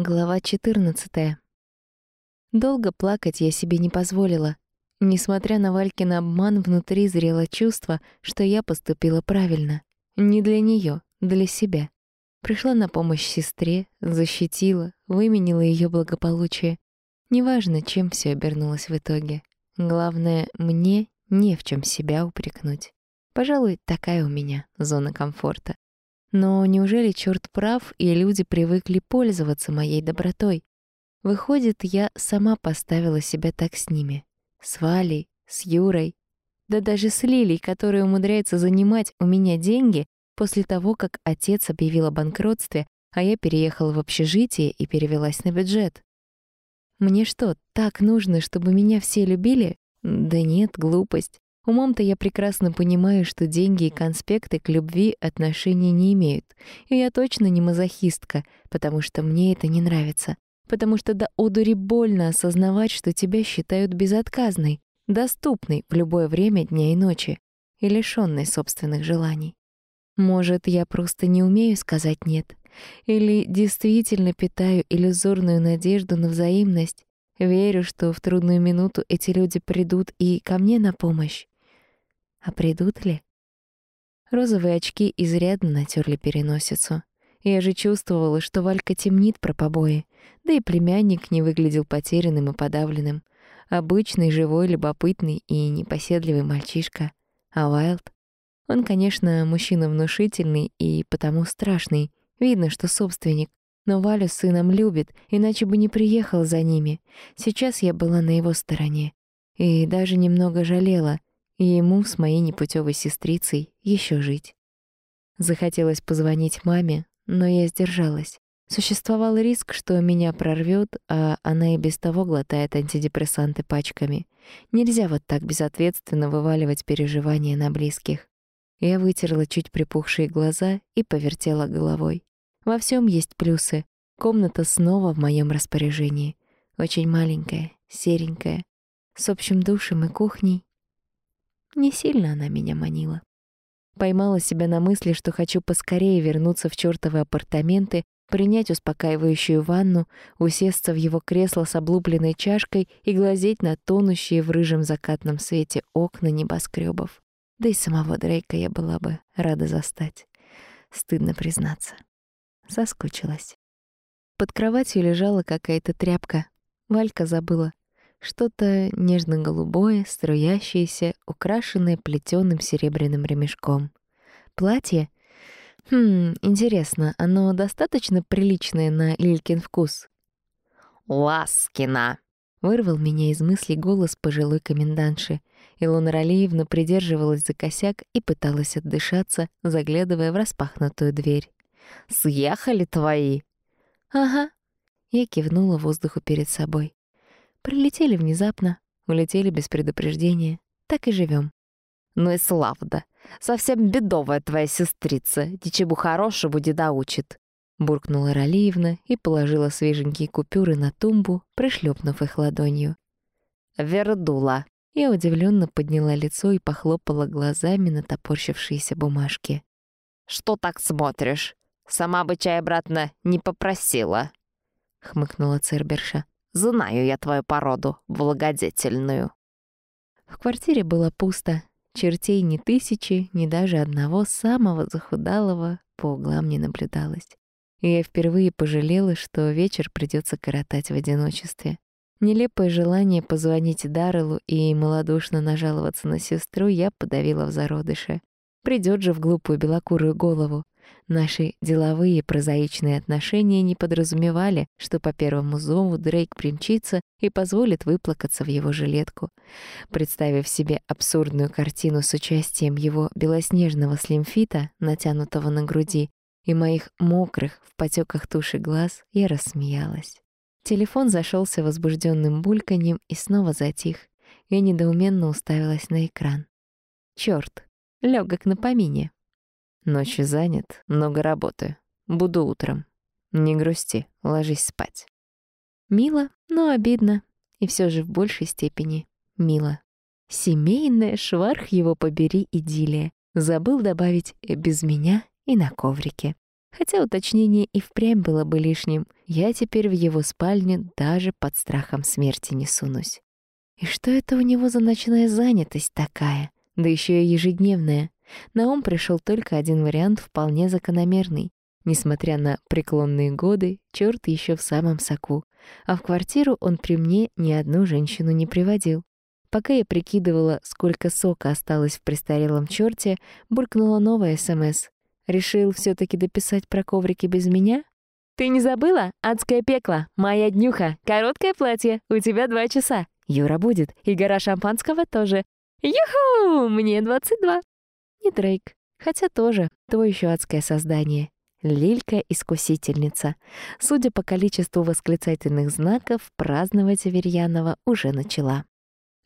Глава 14. Долго плакать я себе не позволила. Несмотря на Валькин обман, внутри зрело чувство, что я поступила правильно. Не для неё, для себя. Пришла на помощь сестре, защитила, выменила её благополучие. Неважно, чем всё обернулось в итоге. Главное, мне не в чём себя упрекнуть. Пожалуй, такая у меня зона комфорта. Но неужели черт прав, и люди привыкли пользоваться моей добротой? Выходит, я сама поставила себя так с ними. С Валей, с Юрой, да даже с Лилей, которая умудряется занимать у меня деньги после того, как отец объявил о банкротстве, а я переехала в общежитие и перевелась на бюджет. Мне что, так нужно, чтобы меня все любили? Да нет, глупость. Умом-то я прекрасно понимаю, что деньги и конспекты к любви отношения не имеют. И я точно не мазохистка, потому что мне это не нравится. Потому что до одури больно осознавать, что тебя считают безотказной, доступной в любое время дня и ночи и лишённой собственных желаний. Может, я просто не умею сказать «нет», или действительно питаю иллюзорную надежду на взаимность, верю, что в трудную минуту эти люди придут и ко мне на помощь. А придут ли? Розовые очки изрядно натерли переносицу. Я же чувствовала, что Валька темнит про побои, да и племянник не выглядел потерянным и подавленным. Обычный, живой, любопытный и непоседливый мальчишка. А Вайлд? Он, конечно, мужчина внушительный и потому страшный. Видно, что собственник. Но Валю с сыном любит, иначе бы не приехал за ними. Сейчас я была на его стороне. И даже немного жалела, и ему с моей непутевой сестрицей еще жить. Захотелось позвонить маме, но я сдержалась. Существовал риск, что меня прорвет, а она и без того глотает антидепрессанты пачками. Нельзя вот так безответственно вываливать переживания на близких. Я вытерла чуть припухшие глаза и повертела головой. Во всем есть плюсы. Комната снова в моем распоряжении. Очень маленькая, серенькая, с общим душем и кухней, не сильно она меня манила. Поймала себя на мысли, что хочу поскорее вернуться в чёртовы апартаменты, принять успокаивающую ванну, усесться в его кресло с облупленной чашкой и глазеть на тонущие в рыжем закатном свете окна небоскребов. Да и самого Дрейка я была бы рада застать. Стыдно признаться. Соскучилась. Под кроватью лежала какая-то тряпка. Валька забыла. Что-то нежно-голубое, струящееся, украшенное плетёным серебряным ремешком. Платье? Хм, интересно, оно достаточно приличное на Лилькин вкус? «Ласкина!» — вырвал меня из мыслей голос пожилой комендантши. Илона Ралиевна придерживалась за косяк и пыталась отдышаться, заглядывая в распахнутую дверь. «Съехали твои?» «Ага». Я кивнула воздуху перед собой. Прилетели внезапно, улетели без предупреждения. Так и живем. Ну и славда. Совсем бедовая твоя сестрица. Ничего хорошего не доучит. Буркнула Ралиевна и положила свеженькие купюры на тумбу, пришлепнув их ладонью. Вердула. Я удивленно подняла лицо и похлопала глазами на топорщившиеся бумажки. «Что так смотришь? Сама бы чай обратно не попросила», — хмыкнула Церберша. Знаю я твою породу, благодетельную». В квартире было пусто. Чертей ни тысячи, ни даже одного самого захудалого по углам не наблюдалось. И я впервые пожалела, что вечер придется коротать в одиночестве. Нелепое желание позвонить Дарреллу и малодушно нажаловаться на сестру я подавила в зародыше. Придёт же в глупую белокурую голову. Наши деловые прозаичные отношения не подразумевали, что по первому зову Дрейк примчится и позволит выплакаться в его жилетку. Представив себе абсурдную картину с участием его белоснежного слимфита, натянутого на груди, и моих мокрых в потеках туши глаз, я рассмеялась. Телефон зашелся возбужденным бульканьем и снова затих. Я недоуменно уставилась на экран. Черт, легок на помине. Ночью занят, много работы. Буду утром. Не грусти, ложись спать. Мило, но обидно. И все же в большей степени мило. Семейная, шварх его побери, идиллия. Забыл добавить «без меня» и на коврике. Хотя уточнение и впрямь было бы лишним. Я теперь в его спальне даже под страхом смерти не сунусь. И что это у него за ночная занятость такая? Да еще и ежедневная. На ум пришел только один вариант, вполне закономерный. Несмотря на преклонные годы, черт еще в самом соку. А в квартиру он при мне ни одну женщину не приводил. Пока я прикидывала, сколько сока осталось в престарелом черте, булькнула новая СМС. Решил все таки дописать про коврики без меня? «Ты не забыла? Адское пекло! Моя днюха! Короткое платье! У тебя два часа! Юра будет, и гора шампанского тоже! Юху! Мне 22!» Не Дрейк, хотя тоже, то еще адское создание. Лилька-искусительница. Судя по количеству восклицательных знаков, праздновать Аверьянова уже начала.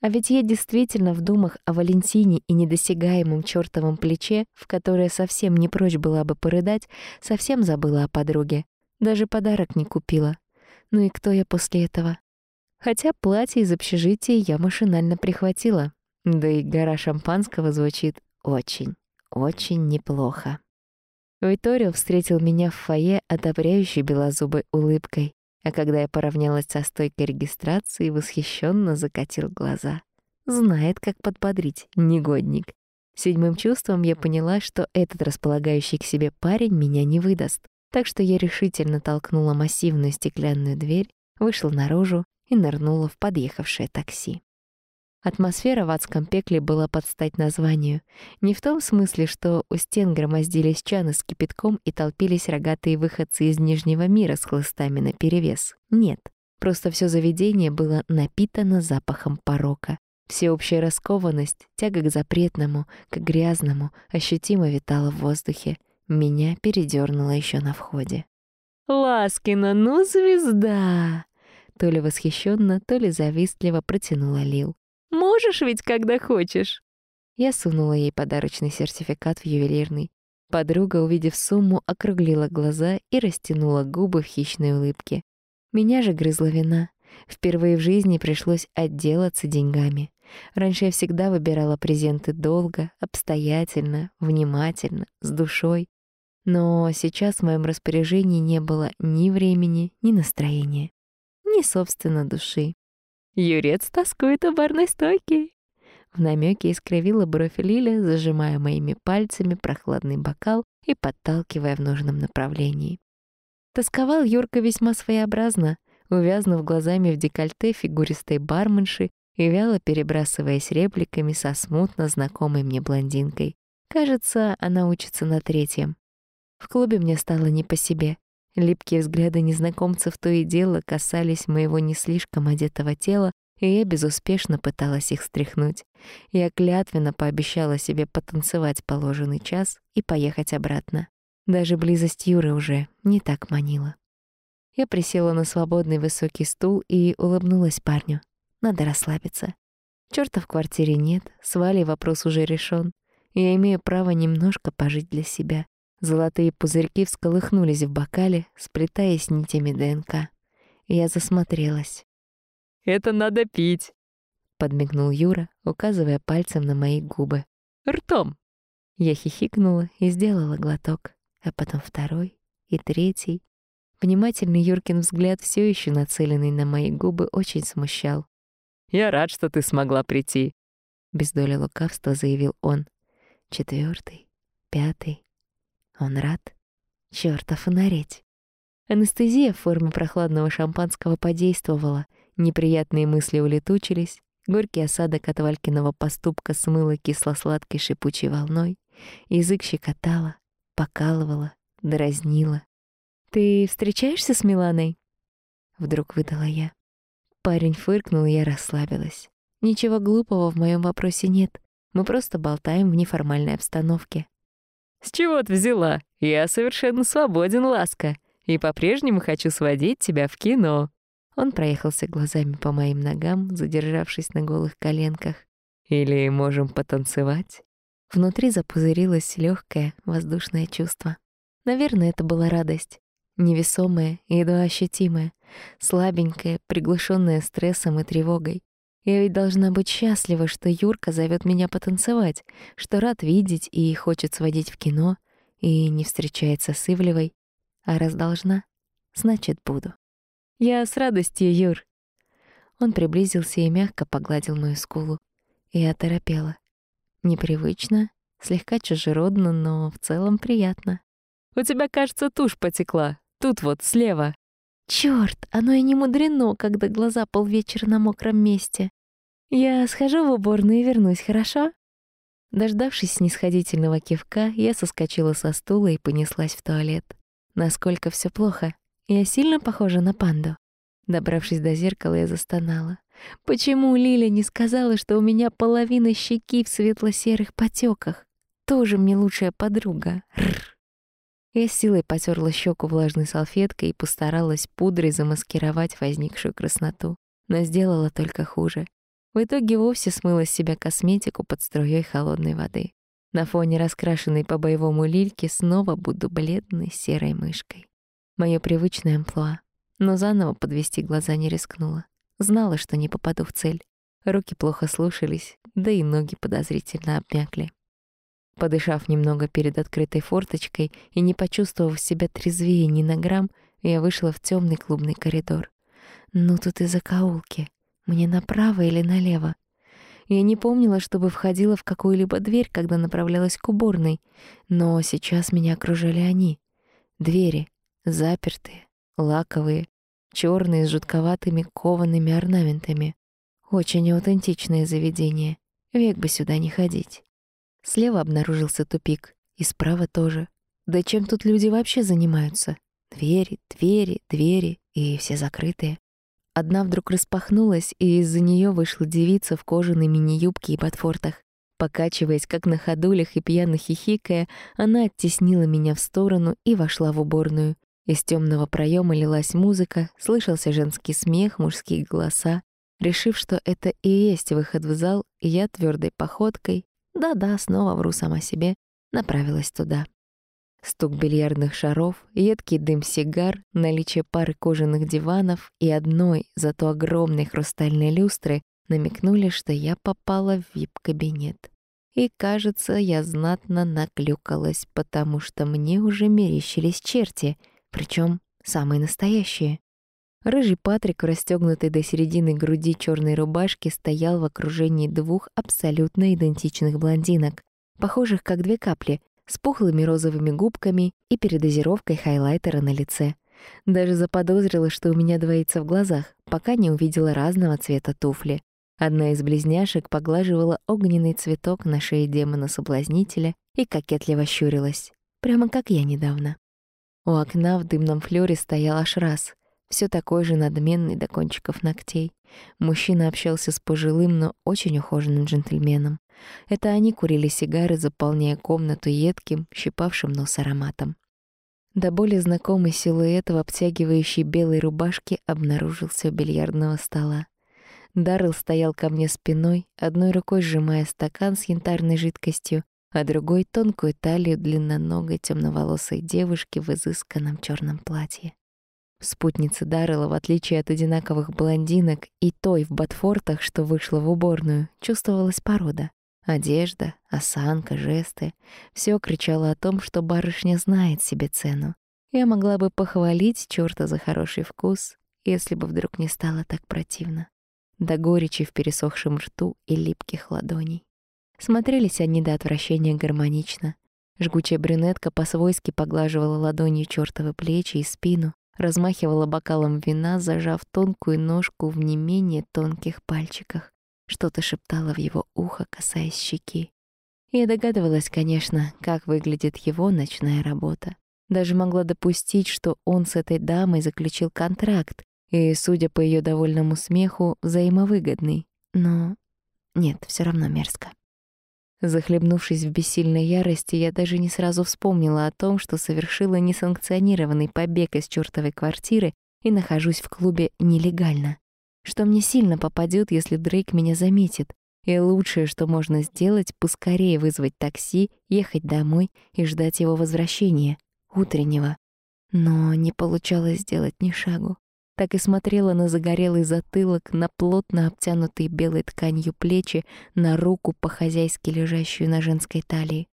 А ведь я действительно в думах о Валентине и недосягаемом чертовом плече, в которое совсем не прочь была бы порыдать, совсем забыла о подруге. Даже подарок не купила. Ну и кто я после этого? Хотя платье из общежития я машинально прихватила. Да и гора шампанского звучит очень, очень неплохо. Виторио встретил меня в фойе одобряющей белозубой улыбкой а когда я поравнялась со стойкой регистрации, восхищенно закатил глаза. Знает, как подбодрить, негодник. Седьмым чувством я поняла, что этот располагающий к себе парень меня не выдаст. Так что я решительно толкнула массивную стеклянную дверь, вышла наружу и нырнула в подъехавшее такси. Атмосфера в адском пекле была под стать названию. Не в том смысле, что у стен громоздились чаны с кипятком и толпились рогатые выходцы из Нижнего мира с хлыстами наперевес. Нет, просто все заведение было напитано запахом порока. Всеобщая раскованность, тяга к запретному, к грязному ощутимо витала в воздухе. Меня передернуло еще на входе. «Ласкина, ну звезда!» То ли восхищенно, то ли завистливо протянула Лил. Можешь ведь, когда хочешь». Я сунула ей подарочный сертификат в ювелирный. Подруга, увидев сумму, округлила глаза и растянула губы в хищной улыбке. Меня же грызла вина. Впервые в жизни пришлось отделаться деньгами. Раньше я всегда выбирала презенты долго, обстоятельно, внимательно, с душой. Но сейчас в моем распоряжении не было ни времени, ни настроения, ни, собственно, души. Юрец тоскует у барной стойки. В намеке искривила бровь Лиля, зажимая моими пальцами прохладный бокал и подталкивая в нужном направлении. Тосковал Юрка весьма своеобразно, увязнув глазами в декольте фигуристой барменши и вяло перебрасываясь репликами со смутно знакомой мне блондинкой. Кажется, она учится на третьем. В клубе мне стало не по себе. Липкие взгляды незнакомцев то и дело касались моего не слишком одетого тела, и я безуспешно пыталась их стряхнуть. Я клятвенно пообещала себе потанцевать положенный час и поехать обратно. Даже близость Юры уже не так манила. Я присела на свободный высокий стул и улыбнулась парню. Надо расслабиться. Чёрта в квартире нет, с Валей вопрос уже решен. Я имею право немножко пожить для себя. Золотые пузырьки всколыхнулись в бокале, сплетаясь нитями ДНК. Я засмотрелась. «Это надо пить», — подмигнул Юра, указывая пальцем на мои губы. «Ртом». Я хихикнула и сделала глоток, а потом второй и третий. Внимательный Юркин взгляд, все еще нацеленный на мои губы, очень смущал. «Я рад, что ты смогла прийти», — без доли лукавства заявил он. Четвертый, пятый, он рад? Чёртов нареть. Анестезия в форме прохладного шампанского подействовала, неприятные мысли улетучились, горький осадок от Валькиного поступка смыло кисло-сладкой шипучей волной, язык щекотало, покалывало, дразнило. «Ты встречаешься с Миланой?» Вдруг выдала я. Парень фыркнул, и я расслабилась. Ничего глупого в моем вопросе нет. Мы просто болтаем в неформальной обстановке. «С чего ты взяла? Я совершенно свободен, ласка, и по-прежнему хочу сводить тебя в кино». Он проехался глазами по моим ногам, задержавшись на голых коленках. «Или можем потанцевать?» Внутри запузырилось легкое воздушное чувство. Наверное, это была радость. Невесомая, едва ощутимая, слабенькая, приглушенная стрессом и тревогой. Я ведь должна быть счастлива, что Юрка зовет меня потанцевать, что рад видеть и хочет сводить в кино, и не встречается с Ивлевой. А раз должна, значит, буду. Я с радостью, Юр. Он приблизился и мягко погладил мою скулу. Я оторопела. Непривычно, слегка чужеродно, но в целом приятно. «У тебя, кажется, тушь потекла. Тут вот, слева». Чёрт, оно и не мудрено, когда глаза полвечера на мокром месте. Я схожу в уборную и вернусь, хорошо? Дождавшись снисходительного кивка, я соскочила со стула и понеслась в туалет. Насколько все плохо. Я сильно похожа на панду. Добравшись до зеркала, я застонала. Почему Лиля не сказала, что у меня половина щеки в светло-серых потеках? Тоже мне лучшая подруга. Рр. Я силой потерла щеку влажной салфеткой и постаралась пудрой замаскировать возникшую красноту, но сделала только хуже. В итоге вовсе смыла с себя косметику под струей холодной воды. На фоне раскрашенной по-боевому лильки снова буду бледной серой мышкой. Моё привычное амплуа. Но заново подвести глаза не рискнула. Знала, что не попаду в цель. Руки плохо слушались, да и ноги подозрительно обмякли. Подышав немного перед открытой форточкой и не почувствовав себя трезвее ни на грамм, я вышла в темный клубный коридор. Ну тут и закоулки. Мне направо или налево? Я не помнила, чтобы входила в какую-либо дверь, когда направлялась к уборной, но сейчас меня окружали они. Двери, запертые, лаковые, черные с жутковатыми коваными орнаментами. Очень аутентичное заведение. Век бы сюда не ходить. Слева обнаружился тупик, и справа тоже. Да чем тут люди вообще занимаются? Двери, двери, двери, и все закрытые. Одна вдруг распахнулась, и из-за нее вышла девица в кожаной мини-юбке и ботфортах. Покачиваясь, как на ходулях и пьяно хихикая, она оттеснила меня в сторону и вошла в уборную. Из темного проема лилась музыка, слышался женский смех, мужские голоса. Решив, что это и есть выход в зал, я твердой походкой, да-да, снова вру сама себе, направилась туда. Стук бильярдных шаров, едкий дым сигар, наличие пары кожаных диванов и одной, зато огромной хрустальной люстры намекнули, что я попала в вип-кабинет. И, кажется, я знатно наклюкалась, потому что мне уже мерещились черти, причем самые настоящие. Рыжий Патрик в расстёгнутой до середины груди черной рубашки стоял в окружении двух абсолютно идентичных блондинок, похожих как две капли, с пухлыми розовыми губками и передозировкой хайлайтера на лице. Даже заподозрила, что у меня двоится в глазах, пока не увидела разного цвета туфли. Одна из близняшек поглаживала огненный цветок на шее демона-соблазнителя и кокетливо щурилась. Прямо как я недавно. У окна в дымном флёре стоял Ашрас, все такой же надменный до кончиков ногтей. Мужчина общался с пожилым, но очень ухоженным джентльменом. Это они курили сигары, заполняя комнату едким, щипавшим нос ароматом. До более знакомый силуэт в обтягивающей белой рубашке обнаружился у бильярдного стола. Даррелл стоял ко мне спиной, одной рукой сжимая стакан с янтарной жидкостью, а другой — тонкую талию длинноногой темноволосой девушки в изысканном черном платье. Спутница Даррелла, в отличие от одинаковых блондинок и той в ботфортах, что вышла в уборную, чувствовалась порода. Одежда, осанка, жесты — все кричало о том, что барышня знает себе цену. Я могла бы похвалить чёрта за хороший вкус, если бы вдруг не стало так противно. До горечи в пересохшем рту и липких ладоней. Смотрелись они до отвращения гармонично. Жгучая брюнетка по-свойски поглаживала ладонью чёртовы плечи и спину, размахивала бокалом вина, зажав тонкую ножку в не менее тонких пальчиках. Что-то шептала в его ухо, касаясь щеки. Я догадывалась, конечно, как выглядит его ночная работа. Даже могла допустить, что он с этой дамой заключил контракт, и, судя по ее довольному смеху, взаимовыгодный. Но нет, все равно мерзко. Захлебнувшись в бессильной ярости, я даже не сразу вспомнила о том, что совершила несанкционированный побег из чёртовой квартиры и нахожусь в клубе нелегально. Что мне сильно попадёт, если Дрейк меня заметит. И лучшее, что можно сделать, поскорее вызвать такси, ехать домой и ждать его возвращения, утреннего. Но не получалось сделать ни шагу так и смотрела на загорелый затылок, на плотно обтянутые белой тканью плечи, на руку по-хозяйски лежащую на женской талии.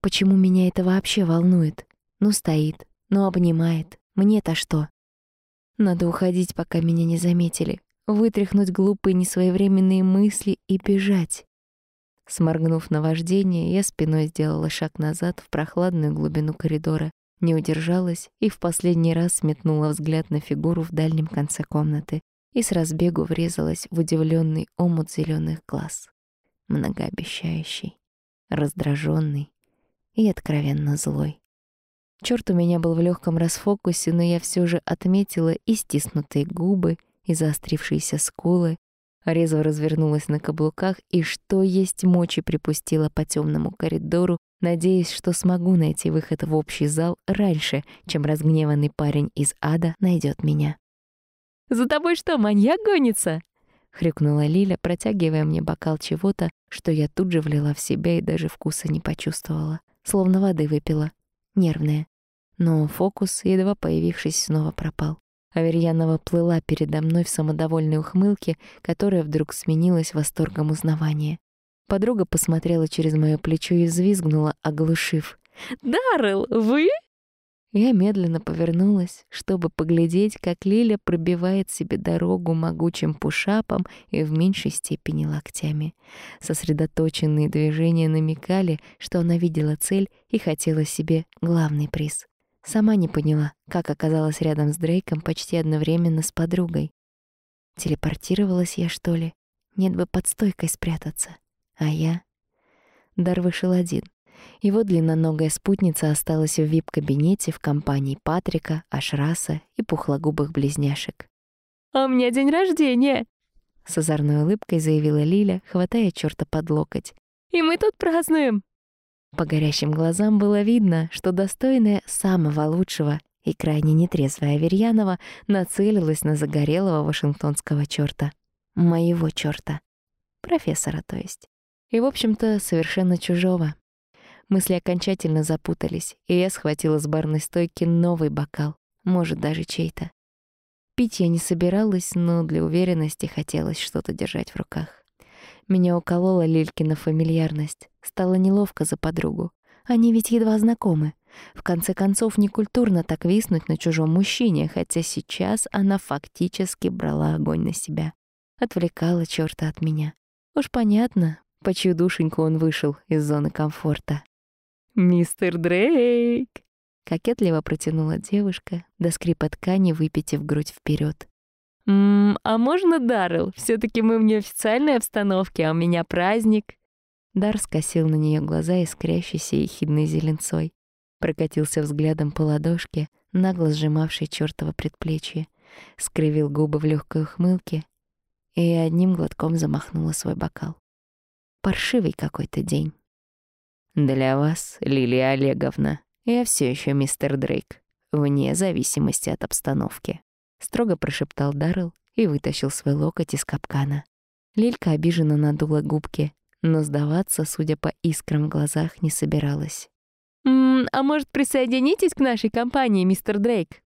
Почему меня это вообще волнует? Ну, стоит, но обнимает. Мне-то что? Надо уходить, пока меня не заметили. Вытряхнуть глупые несвоевременные мысли и бежать. Сморгнув на вождение, я спиной сделала шаг назад в прохладную глубину коридора, не удержалась и в последний раз метнула взгляд на фигуру в дальнем конце комнаты и с разбегу врезалась в удивленный омут зеленых глаз. Многообещающий, раздраженный и откровенно злой. Черт у меня был в легком расфокусе, но я все же отметила и стиснутые губы, и заострившиеся скулы, резво развернулась на каблуках и, что есть мочи, припустила по темному коридору, надеясь, что смогу найти выход в общий зал раньше, чем разгневанный парень из ада найдет меня. «За тобой что, маньяк гонится?» — хрюкнула Лиля, протягивая мне бокал чего-то, что я тут же влила в себя и даже вкуса не почувствовала. Словно воды выпила. Нервная. Но фокус, едва появившись, снова пропал. Аверьянова плыла передо мной в самодовольной ухмылке, которая вдруг сменилась восторгом узнавания. Подруга посмотрела через моё плечо и взвизгнула, оглушив. «Даррелл, вы?» Я медленно повернулась, чтобы поглядеть, как Лиля пробивает себе дорогу могучим пушапом и в меньшей степени локтями. Сосредоточенные движения намекали, что она видела цель и хотела себе главный приз. Сама не поняла, как оказалась рядом с Дрейком почти одновременно с подругой. Телепортировалась я, что ли? Нет бы под стойкой спрятаться. А я... Дар вышел один. Его длинноногая спутница осталась в вип-кабинете в компании Патрика, Ашраса и пухлогубых близняшек. «А у меня день рождения!» С озорной улыбкой заявила Лиля, хватая чёрта под локоть. «И мы тут празднуем!» По горящим глазам было видно, что достойная самого лучшего и крайне нетрезвая Аверьянова нацелилась на загорелого вашингтонского чёрта. Моего чёрта. Профессора, то есть. И, в общем-то, совершенно чужого. Мысли окончательно запутались, и я схватила с барной стойки новый бокал, может, даже чей-то. Пить я не собиралась, но для уверенности хотелось что-то держать в руках. Меня уколола Лилькина фамильярность. Стало неловко за подругу. Они ведь едва знакомы. В конце концов, некультурно так виснуть на чужом мужчине, хотя сейчас она фактически брала огонь на себя. Отвлекала чёрта от меня. Уж понятно, по чью душеньку он вышел из зоны комфорта. «Мистер Дрейк!» — кокетливо протянула девушка, до скрипа ткани выпитив грудь вперед. «Ммм, а можно Даррелл? все таки мы в неофициальной обстановке, а у меня праздник». Дар скосил на нее глаза, искрящейся ехидной зеленцой. Прокатился взглядом по ладошке, нагло сжимавшей чёртово предплечье, скривил губы в легкой ухмылке и одним глотком замахнула свой бокал. Паршивый какой-то день. «Для вас, Лилия Олеговна, я все еще мистер Дрейк, вне зависимости от обстановки» строго прошептал Даррелл и вытащил свой локоть из капкана. Лилька обиженно надула губки, но сдаваться, судя по искрам в глазах, не собиралась. «М -м, «А может, присоединитесь к нашей компании, мистер Дрейк?»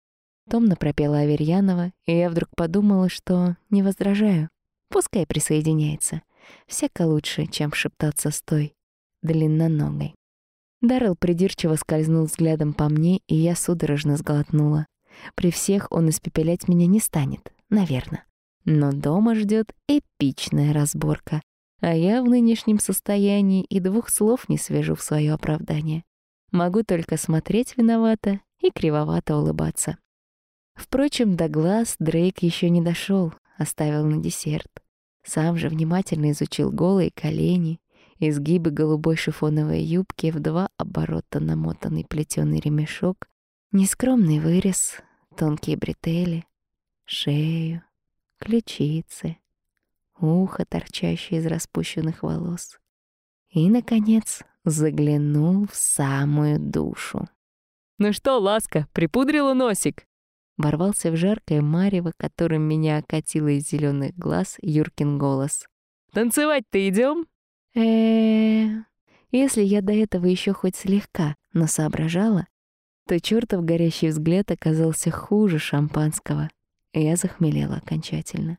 Томно пропела Аверьянова, и я вдруг подумала, что не возражаю. Пускай присоединяется. Всяко лучше, чем шептаться с той длинноногой. Даррелл придирчиво скользнул взглядом по мне, и я судорожно сглотнула. При всех он испепелять меня не станет, наверное. Но дома ждет эпичная разборка. А я в нынешнем состоянии и двух слов не свяжу в свое оправдание. Могу только смотреть виновато и кривовато улыбаться. Впрочем, до глаз Дрейк еще не дошел, оставил на десерт. Сам же внимательно изучил голые колени, изгибы голубой шифоновой юбки в два оборота намотанный плетеный ремешок, Нескромный вырез, тонкие бретели, шею, ключицы, ухо, торчащее из распущенных волос. И, наконец, заглянул в самую душу. «Ну что, ласка, припудрила носик?» Ворвался в жаркое марево, которым меня окатило из зеленых глаз Юркин голос. «Танцевать-то идем? э Если я до этого еще хоть слегка, но соображала, то чертов горящий взгляд оказался хуже шампанского, и я захмелела окончательно.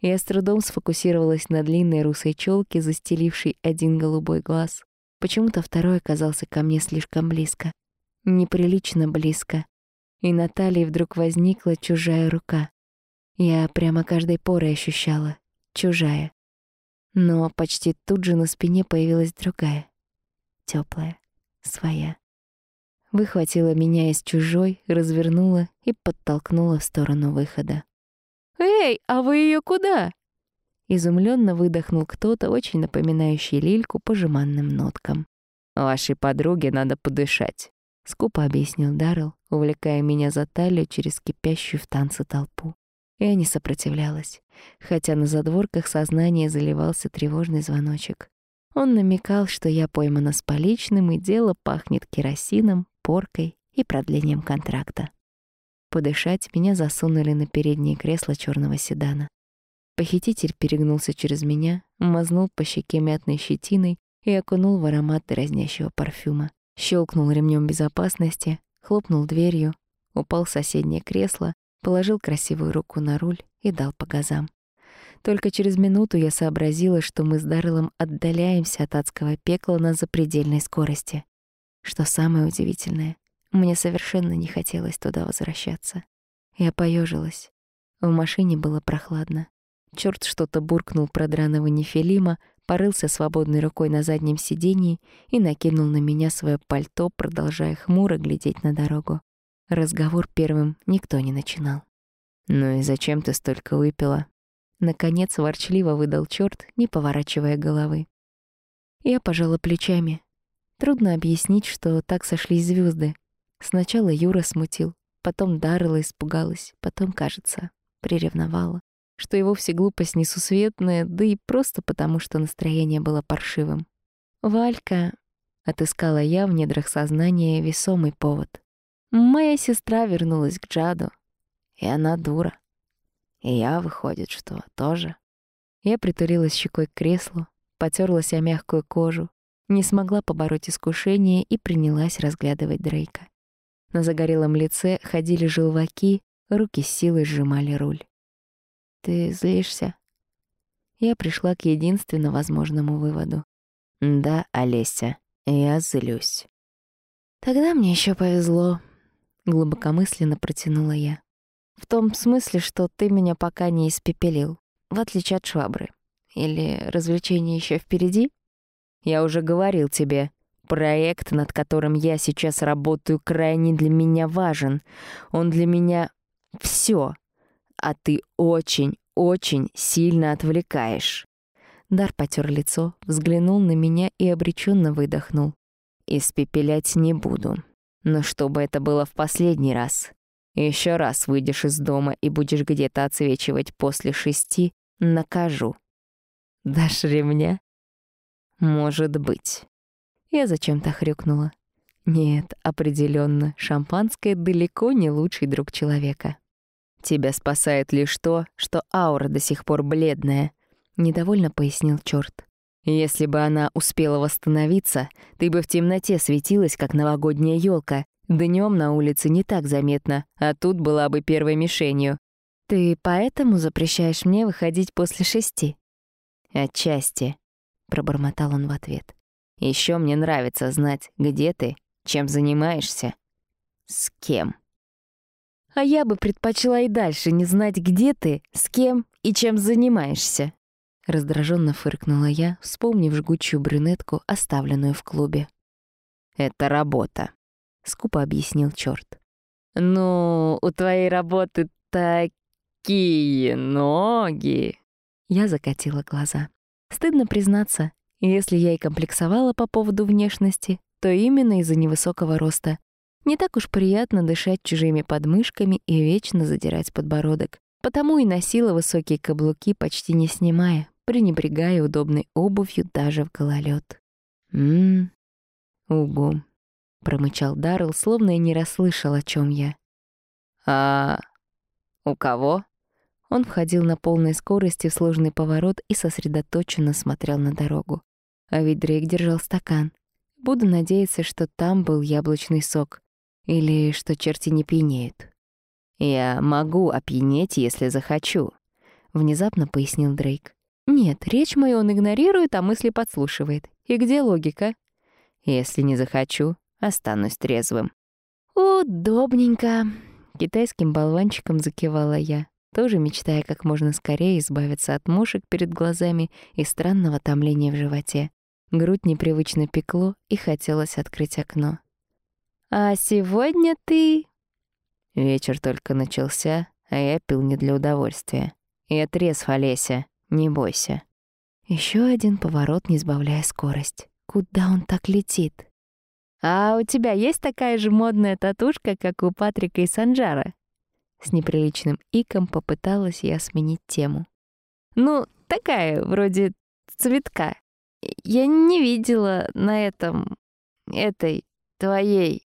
Я с трудом сфокусировалась на длинной русой челке, застелившей один голубой глаз. Почему-то второй оказался ко мне слишком близко. Неприлично близко. И на талии вдруг возникла чужая рука. Я прямо каждой порой ощущала. Чужая. Но почти тут же на спине появилась другая. теплая, своя. Выхватила меня из чужой, развернула и подтолкнула в сторону выхода. «Эй, а вы ее куда?» Изумленно выдохнул кто-то, очень напоминающий Лильку по жеманным ноткам. «Вашей подруге надо подышать», — скупо объяснил Даррелл, увлекая меня за талию через кипящую в танце толпу. Я не сопротивлялась, хотя на задворках сознания заливался тревожный звоночек. Он намекал, что я поймана с поличным, и дело пахнет керосином, поркой и продлением контракта. Подышать меня засунули на переднее кресло черного седана. Похититель перегнулся через меня, мазнул по щеке мятной щетиной и окунул в аромат дразнящего парфюма. Щелкнул ремнем безопасности, хлопнул дверью, упал в соседнее кресло, положил красивую руку на руль и дал по газам. Только через минуту я сообразила, что мы с Дарреллом отдаляемся от адского пекла на запредельной скорости. Что самое удивительное, мне совершенно не хотелось туда возвращаться. Я поежилась. В машине было прохладно. Черт что-то буркнул про драного нефилима, порылся свободной рукой на заднем сиденье и накинул на меня свое пальто, продолжая хмуро глядеть на дорогу. Разговор первым никто не начинал. «Ну и зачем ты столько выпила?» Наконец ворчливо выдал черт, не поворачивая головы. Я пожала плечами. Трудно объяснить, что так сошлись звезды. Сначала Юра смутил, потом Даррелла испугалась, потом, кажется, приревновала что и вовсе глупость несусветная, да и просто потому, что настроение было паршивым. «Валька», — отыскала я в недрах сознания весомый повод. «Моя сестра вернулась к Джаду, и она дура. И я, выходит, что тоже». Я притурилась щекой к креслу, потерлась о мягкую кожу, не смогла побороть искушение и принялась разглядывать Дрейка. На загорелом лице ходили желваки, руки силой сжимали руль. Ты злишься? Я пришла к единственно возможному выводу. Да, Олеся, я злюсь. Тогда мне еще повезло, глубокомысленно протянула я. В том смысле, что ты меня пока не испепелил, в отличие от швабры. Или развлечение еще впереди? Я уже говорил тебе, проект, над которым я сейчас работаю, крайне для меня важен. Он для меня все а ты очень, очень сильно отвлекаешь». Дар потер лицо, взглянул на меня и обреченно выдохнул. «Испепелять не буду. Но чтобы это было в последний раз. Еще раз выйдешь из дома и будешь где-то отсвечивать после шести, накажу». «Дашь ремня?» «Может быть». Я зачем-то хрюкнула. Нет, определенно, шампанское далеко не лучший друг человека. «Тебя спасает лишь то, что аура до сих пор бледная», — недовольно пояснил чёрт. «Если бы она успела восстановиться, ты бы в темноте светилась, как новогодняя елка. Днем на улице не так заметно, а тут была бы первой мишенью. Ты поэтому запрещаешь мне выходить после шести?» «Отчасти», — пробормотал он в ответ. Еще мне нравится знать, где ты, чем занимаешься, с кем». А я бы предпочла и дальше не знать, где ты, с кем и чем занимаешься. Раздраженно фыркнула я, вспомнив жгучую брюнетку, оставленную в клубе. «Это работа», — скупо объяснил чёрт. «Ну, у твоей работы такие ноги!» Я закатила глаза. Стыдно признаться, если я и комплексовала по поводу внешности, то именно из-за невысокого роста. Не так уж приятно дышать чужими подмышками и вечно задирать подбородок. Потому и носила высокие каблуки, почти не снимая, пренебрегая удобной обувью даже в гололед. «М-м, угу», — промычал Даррелл, словно и не расслышал, о чем я. «А у кого?» Он входил на полной скорости в сложный поворот и сосредоточенно смотрел на дорогу. А ведь Дрейк держал стакан. Буду надеяться, что там был яблочный сок. Или что черти не пьянеют. «Я могу опьянеть, если захочу», — внезапно пояснил Дрейк. «Нет, речь мою он игнорирует, а мысли подслушивает. И где логика?» «Если не захочу, останусь трезвым». «Удобненько», — китайским болванчиком закивала я, тоже мечтая как можно скорее избавиться от мушек перед глазами и странного томления в животе. Грудь непривычно пекло, и хотелось открыть окно. «А сегодня ты...» Вечер только начался, а я пил не для удовольствия. Я трезв, Олеся, не бойся. Еще один поворот, не сбавляя скорость. Куда он так летит? «А у тебя есть такая же модная татушка, как у Патрика и Санджара?» С неприличным иком попыталась я сменить тему. «Ну, такая, вроде цветка. Я не видела на этом... этой... твоей...»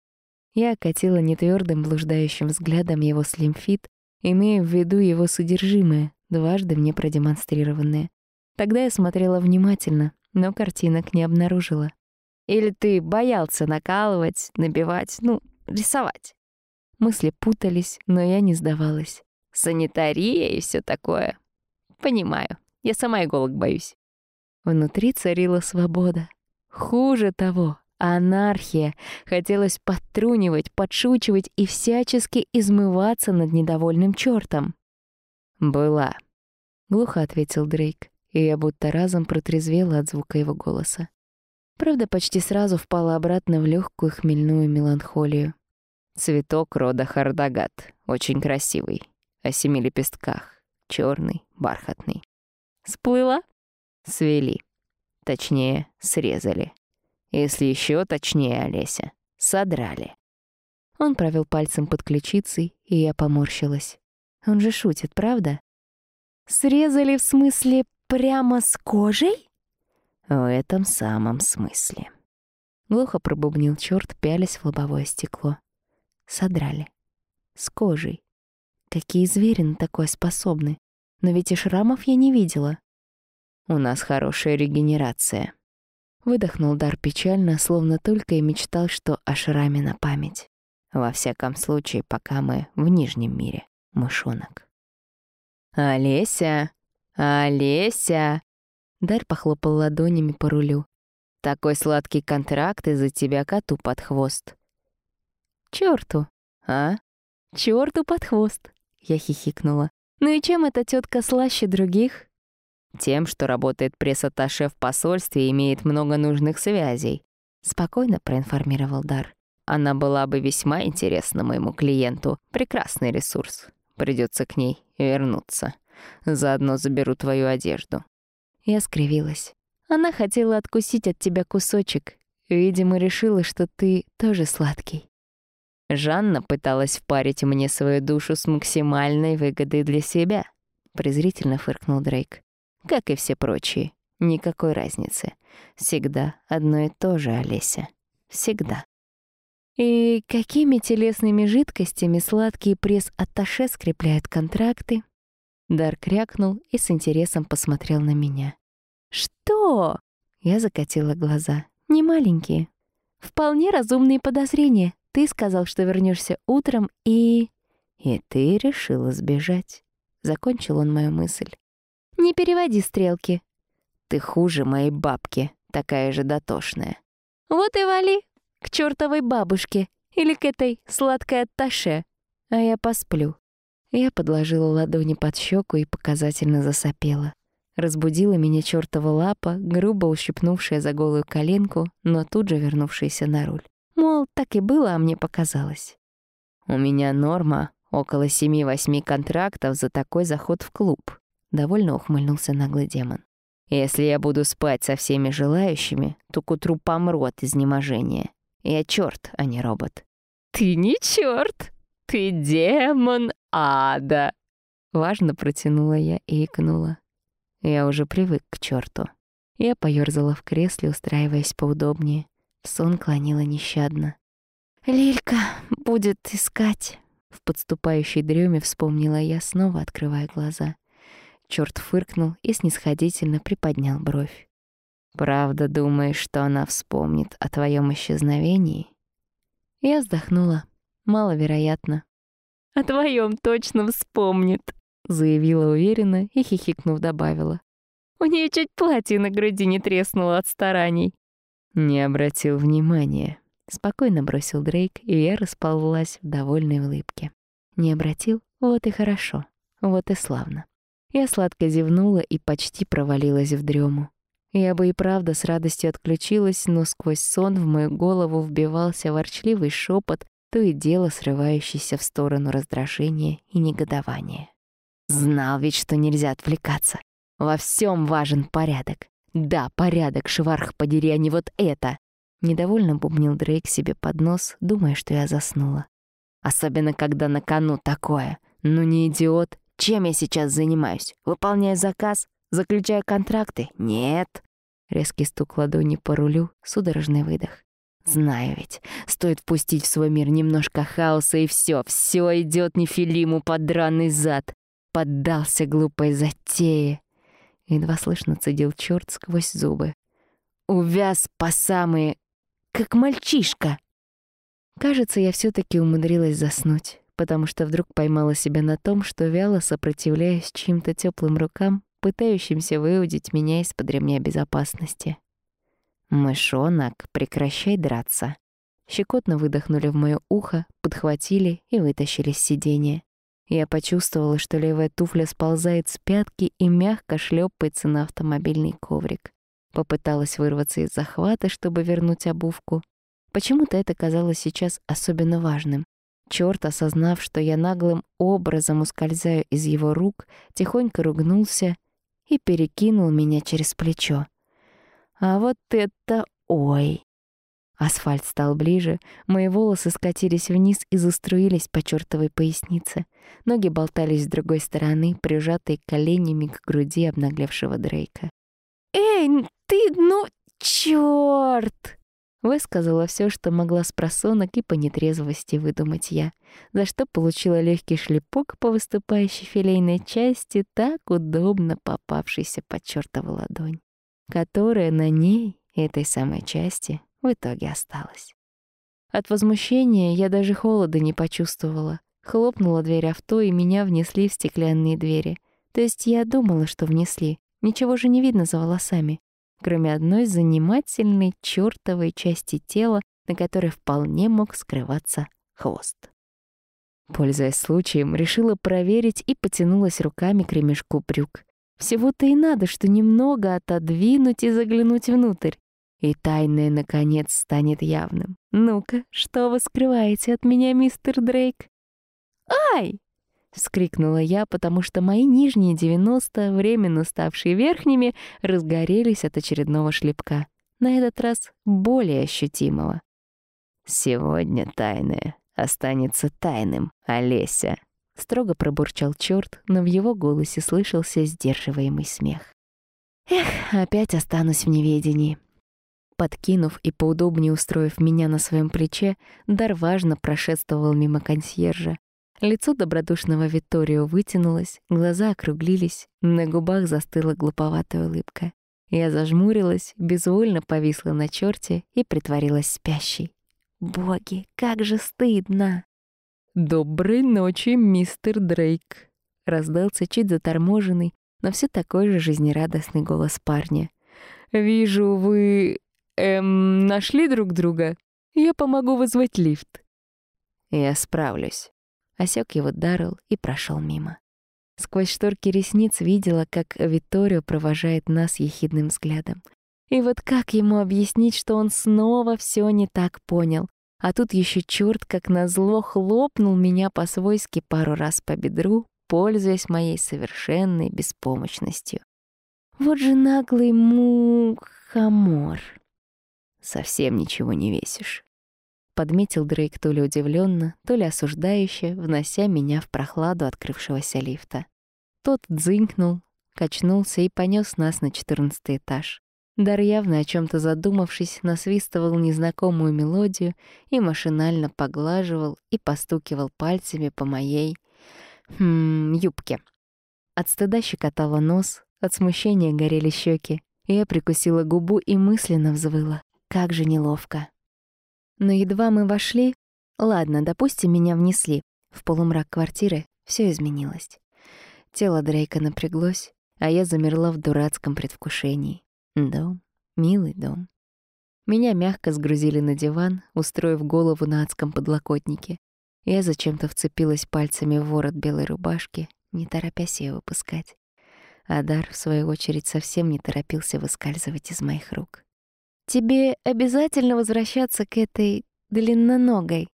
Я окатила нетвёрдым блуждающим взглядом его слимфит, имея в виду его содержимое, дважды мне продемонстрированное. Тогда я смотрела внимательно, но картинок не обнаружила. Или ты боялся накалывать, набивать, ну, рисовать? Мысли путались, но я не сдавалась. Санитария и все такое. Понимаю, я сама иголок боюсь. Внутри царила свобода. Хуже того, анархия. Хотелось подтрунивать, подшучивать и всячески измываться над недовольным чёртом. «Была», — глухо ответил Дрейк, и я будто разом протрезвела от звука его голоса. Правда, почти сразу впала обратно в легкую хмельную меланхолию. Цветок рода хардагат, очень красивый, о семи лепестках, черный, бархатный. Сплыла? Свели. Точнее, срезали. Если еще точнее, Олеся, содрали. Он провел пальцем под ключицей, и я поморщилась. Он же шутит, правда? Срезали в смысле прямо с кожей? В этом самом смысле. Глухо пробубнил черт, пялясь в лобовое стекло. Содрали. С кожей. Какие звери на такое способны? Но ведь и шрамов я не видела. У нас хорошая регенерация. Выдохнул Дар печально, словно только и мечтал, что о шраме на память. Во всяком случае, пока мы в Нижнем мире, мышонок. «Олеся! Олеся!» Дар похлопал ладонями по рулю. «Такой сладкий контракт из-за тебя коту под хвост». «Чёрту, а? Чёрту под хвост!» Я хихикнула. «Ну и чем эта тетка слаще других?» «Тем, что работает пресс-атташе в посольстве и имеет много нужных связей», — спокойно проинформировал Дар. «Она была бы весьма интересна моему клиенту. Прекрасный ресурс. Придется к ней вернуться. Заодно заберу твою одежду. Я скривилась. Она хотела откусить от тебя кусочек. Видимо, решила, что ты тоже сладкий. Жанна пыталась впарить мне свою душу с максимальной выгодой для себя. Презрительно фыркнул Дрейк. Как и все прочие. Никакой разницы. Всегда одно и то же, Олеся. Всегда. И какими телесными жидкостями сладкий пресс-атташе скрепляет контракты? Дар крякнул и с интересом посмотрел на меня. «Что?» Я закатила глаза. «Не маленькие. Вполне разумные подозрения. Ты сказал, что вернешься утром и...» «И ты решила сбежать», — закончил он мою мысль. «Не переводи стрелки». «Ты хуже моей бабки, такая же дотошная». «Вот и вали, к чертовой бабушке или к этой сладкой атташе, а я посплю». Я подложила ладони под щеку и показательно засопела. Разбудила меня чертова лапа, грубо ущипнувшая за голую коленку, но тут же вернувшаяся на руль. Мол, так и было, а мне показалось. «У меня норма около семи-восьми контрактов за такой заход в клуб», — довольно ухмыльнулся наглый демон. «Если я буду спать со всеми желающими, то к утру помру от изнеможения. Я чёрт, а не робот». «Ты не чёрт, ты демон ада!» Важно протянула я и икнула. Я уже привык к черту. Я поёрзала в кресле, устраиваясь поудобнее. сон клонила нещадно. «Лилька будет искать», — в подступающей дреме вспомнила я, снова открывая глаза. Чёрт фыркнул и снисходительно приподнял бровь. «Правда думаешь, что она вспомнит о твоем исчезновении?» Я вздохнула. Маловероятно. «О твоем точно вспомнит», — заявила уверенно и, хихикнув, добавила. «У нее чуть платье на груди не треснуло от стараний». «Не обратил внимания», — спокойно бросил Дрейк, и я расползлась в довольной улыбке. Не обратил? Вот и хорошо. Вот и славно. Я сладко зевнула и почти провалилась в дрему. Я бы и правда с радостью отключилась, но сквозь сон в мою голову вбивался ворчливый шепот, то и дело срывающийся в сторону раздражения и негодования. Знал ведь, что нельзя отвлекаться. Во всем важен порядок. Да, порядок, шварх подери, а не вот это. Недовольно бубнил Дрейк себе под нос, думая, что я заснула. Особенно, когда на кону такое. Ну не идиот. Чем я сейчас занимаюсь? Выполняю заказ? Заключаю контракты? Нет. Резкий стук ладони по рулю, судорожный выдох. Знаю ведь, стоит впустить в свой мир немножко хаоса, и все, все идет нефилиму под драный зад. Поддался глупой затее. Едва слышно цедил черт сквозь зубы. Увяз по самые... как мальчишка. Кажется, я все таки умудрилась заснуть, потому что вдруг поймала себя на том, что вяло сопротивляюсь чьим-то теплым рукам, пытающимся выудить меня из-под ремня безопасности. «Мышонок, прекращай драться!» Щекотно выдохнули в моё ухо, подхватили и вытащили с сиденья. Я почувствовала, что левая туфля сползает с пятки и мягко шлепается на автомобильный коврик. Попыталась вырваться из захвата, чтобы вернуть обувку. Почему-то это казалось сейчас особенно важным. Чёрт, осознав, что я наглым образом ускользаю из его рук, тихонько ругнулся и перекинул меня через плечо. А вот это ой! Асфальт стал ближе, мои волосы скатились вниз и заструились по чёртовой пояснице. Ноги болтались с другой стороны, прижатые коленями к груди обнаглевшего Дрейка. «Эй, ты, ну, чёрт!» Высказала все, что могла с просонок и по нетрезвости выдумать я, за что получила легкий шлепок по выступающей филейной части, так удобно попавшейся под чёртову ладонь которая на ней, этой самой части, в итоге осталась. От возмущения я даже холода не почувствовала. Хлопнула дверь авто, и меня внесли в стеклянные двери. То есть я думала, что внесли. Ничего же не видно за волосами, кроме одной занимательной чёртовой части тела, на которой вполне мог скрываться хвост. Пользуясь случаем, решила проверить и потянулась руками к ремешку брюк. Всего-то и надо, что немного отодвинуть и заглянуть внутрь. И тайное, наконец, станет явным. «Ну-ка, что вы скрываете от меня, мистер Дрейк?» «Ай!» — вскрикнула я, потому что мои нижние девяносто, временно ставшие верхними, разгорелись от очередного шлепка. На этот раз более ощутимого. «Сегодня тайное останется тайным, Олеся», Строго пробурчал чёрт, но в его голосе слышался сдерживаемый смех. Эх, опять останусь в неведении. Подкинув и поудобнее устроив меня на своем плече, Дар важно прошествовал мимо консьержа. Лицо добродушного Виторио вытянулось, глаза округлились, на губах застыла глуповатая улыбка. Я зажмурилась, безвольно повисла на чёрте и притворилась спящей. Боги, как же стыдно! «Доброй ночи, мистер Дрейк», — раздался чуть заторможенный, но все такой же жизнерадостный голос парня. «Вижу, вы... эм... нашли друг друга? Я помогу вызвать лифт». «Я справлюсь», — осек его Даррелл и прошел мимо. Сквозь шторки ресниц видела, как Виторио провожает нас ехидным взглядом. И вот как ему объяснить, что он снова все не так понял? А тут еще черт, как назло, хлопнул меня по-свойски пару раз по бедру, пользуясь моей совершенной беспомощностью. Вот же наглый мухомор. Совсем ничего не весишь. Подметил Дрейк то ли удивленно, то ли осуждающе, внося меня в прохладу открывшегося лифта. Тот дзынькнул, качнулся и понес нас на четырнадцатый этаж. Дар явно о чем то задумавшись, насвистывал незнакомую мелодию и машинально поглаживал и постукивал пальцами по моей... Хм, юбке. От стыда щекотала нос, от смущения горели щеки. Я прикусила губу и мысленно взвыла. Как же неловко. Но едва мы вошли... Ладно, допустим, меня внесли. В полумрак квартиры все изменилось. Тело Дрейка напряглось, а я замерла в дурацком предвкушении. Дом, милый дом. Меня мягко сгрузили на диван, устроив голову на адском подлокотнике. Я зачем-то вцепилась пальцами в ворот белой рубашки, не торопясь ее выпускать. Адар, в свою очередь, совсем не торопился выскальзывать из моих рук. «Тебе обязательно возвращаться к этой длинноногой?»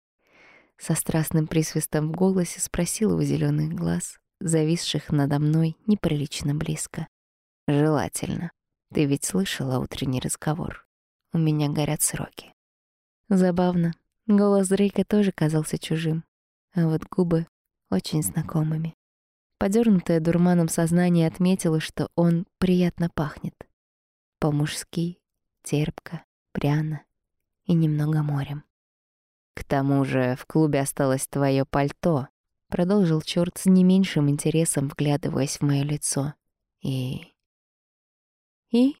Со страстным присвистом в голосе спросила у зеленых глаз, зависших надо мной неприлично близко. «Желательно. Ты ведь слышала утренний разговор. У меня горят сроки». Забавно. Голос Дрейка тоже казался чужим, а вот губы очень знакомыми. Подернутое дурманом сознание отметило, что он приятно пахнет. По-мужски, терпко, пряно и немного морем. «К тому же в клубе осталось твое пальто», — продолжил чёрт с не меньшим интересом, вглядываясь в моё лицо. «И...» «И?»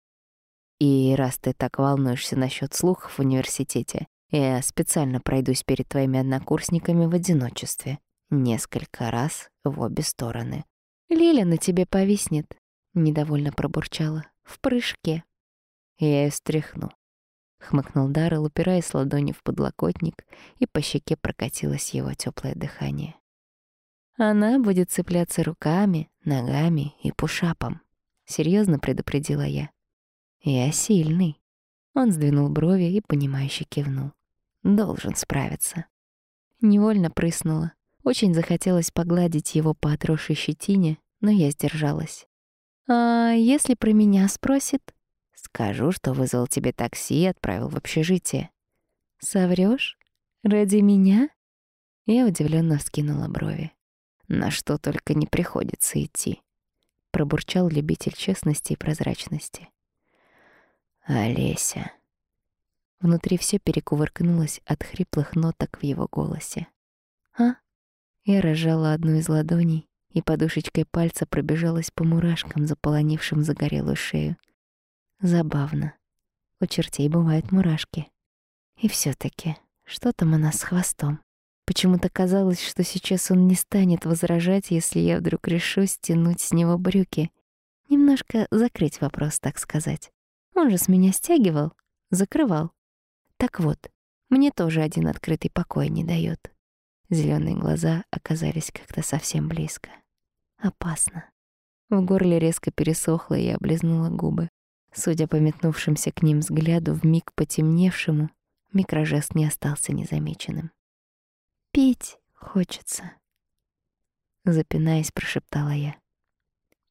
«И раз ты так волнуешься насчёт слухов в университете, я специально пройдусь перед твоими однокурсниками в одиночестве. Несколько раз в обе стороны. «Лиля на тебе повиснет», — недовольно пробурчала. «В прыжке». «Я ее стряхну», — хмыкнул Даррел, упираясь ладони в подлокотник, и по щеке прокатилось его теплое дыхание. «Она будет цепляться руками, ногами и пушапом», — серьезно предупредила я. «Я сильный». Он сдвинул брови и, понимающе кивнул. Должен справиться. Невольно прыснула. Очень захотелось погладить его по отросшей щетине, но я сдержалась. «А если про меня спросит?» «Скажу, что вызвал тебе такси и отправил в общежитие». Соврёшь? Ради меня?» Я удивленно вскинула брови. «На что только не приходится идти», — пробурчал любитель честности и прозрачности. «Олеся», Внутри все перекувыркнулось от хриплых ноток в его голосе. «А?» Я разжала одну из ладоней, и подушечкой пальца пробежалась по мурашкам, заполонившим загорелую шею. Забавно. У чертей бывают мурашки. И все таки что там у нас с хвостом? Почему-то казалось, что сейчас он не станет возражать, если я вдруг решу стянуть с него брюки. Немножко закрыть вопрос, так сказать. Он же с меня стягивал, закрывал. Так вот, мне тоже один открытый покой не дает. Зеленые глаза оказались как-то совсем близко. Опасно. В горле резко пересохло, и я облизнула губы. Судя по метнувшимся к ним взгляду, в миг потемневшему, микрожест не остался незамеченным. «Пить хочется», — запинаясь, прошептала я.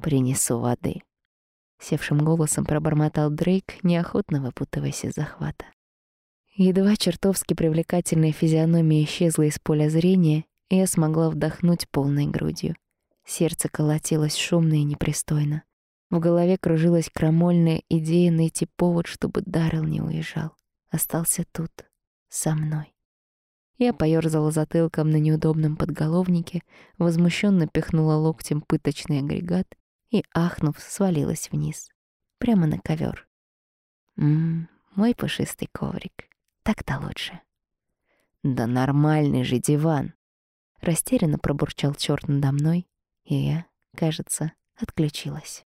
«Принесу воды», — севшим голосом пробормотал Дрейк, неохотно выпутываясь из захвата. Едва чертовски привлекательная физиономия исчезла из поля зрения, и я смогла вдохнуть полной грудью. Сердце колотилось шумно и непристойно. В голове кружилась крамольная идея найти повод, чтобы Даррелл не уезжал. Остался тут, со мной. Я поёрзала затылком на неудобном подголовнике, возмущенно пихнула локтем пыточный агрегат и, ахнув, свалилась вниз. Прямо на ковер. Ммм, мой пушистый коврик. Так-то лучше. Да нормальный же диван. Растерянно пробурчал черт надо мной, и я, кажется, отключилась.